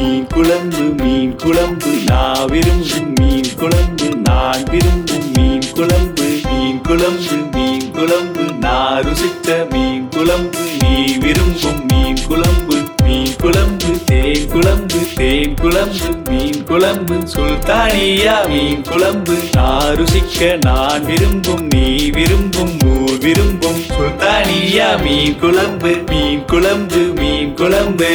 மீன் குழம்பு மீன் குழம்பு. நான் விரும்பும் மீன் குழம்பு நான் விரும்பும் மீன் குழம்பு. மீன் குழம்பு மீன் குழம்பு நான் ருசித்த மீன் குழம்பு. நீ விரும்பும் மீன் குழம்பு மீன் குழம்பு. தேன் குழம்பு தேன் குழம்பு மீன் குழம்பு. சுல்தானியா மீன் குழம்பு. நான் ருசிக்க நான் விரும்பும் நீ விரும்பும் ஊர் விரும்பும். சுல்தானியா மீன் குழம்பு மீன் குழம்பு மீன் குழம்பு.